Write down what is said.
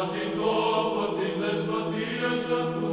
αντιτόπο της δεσποτείας αυτού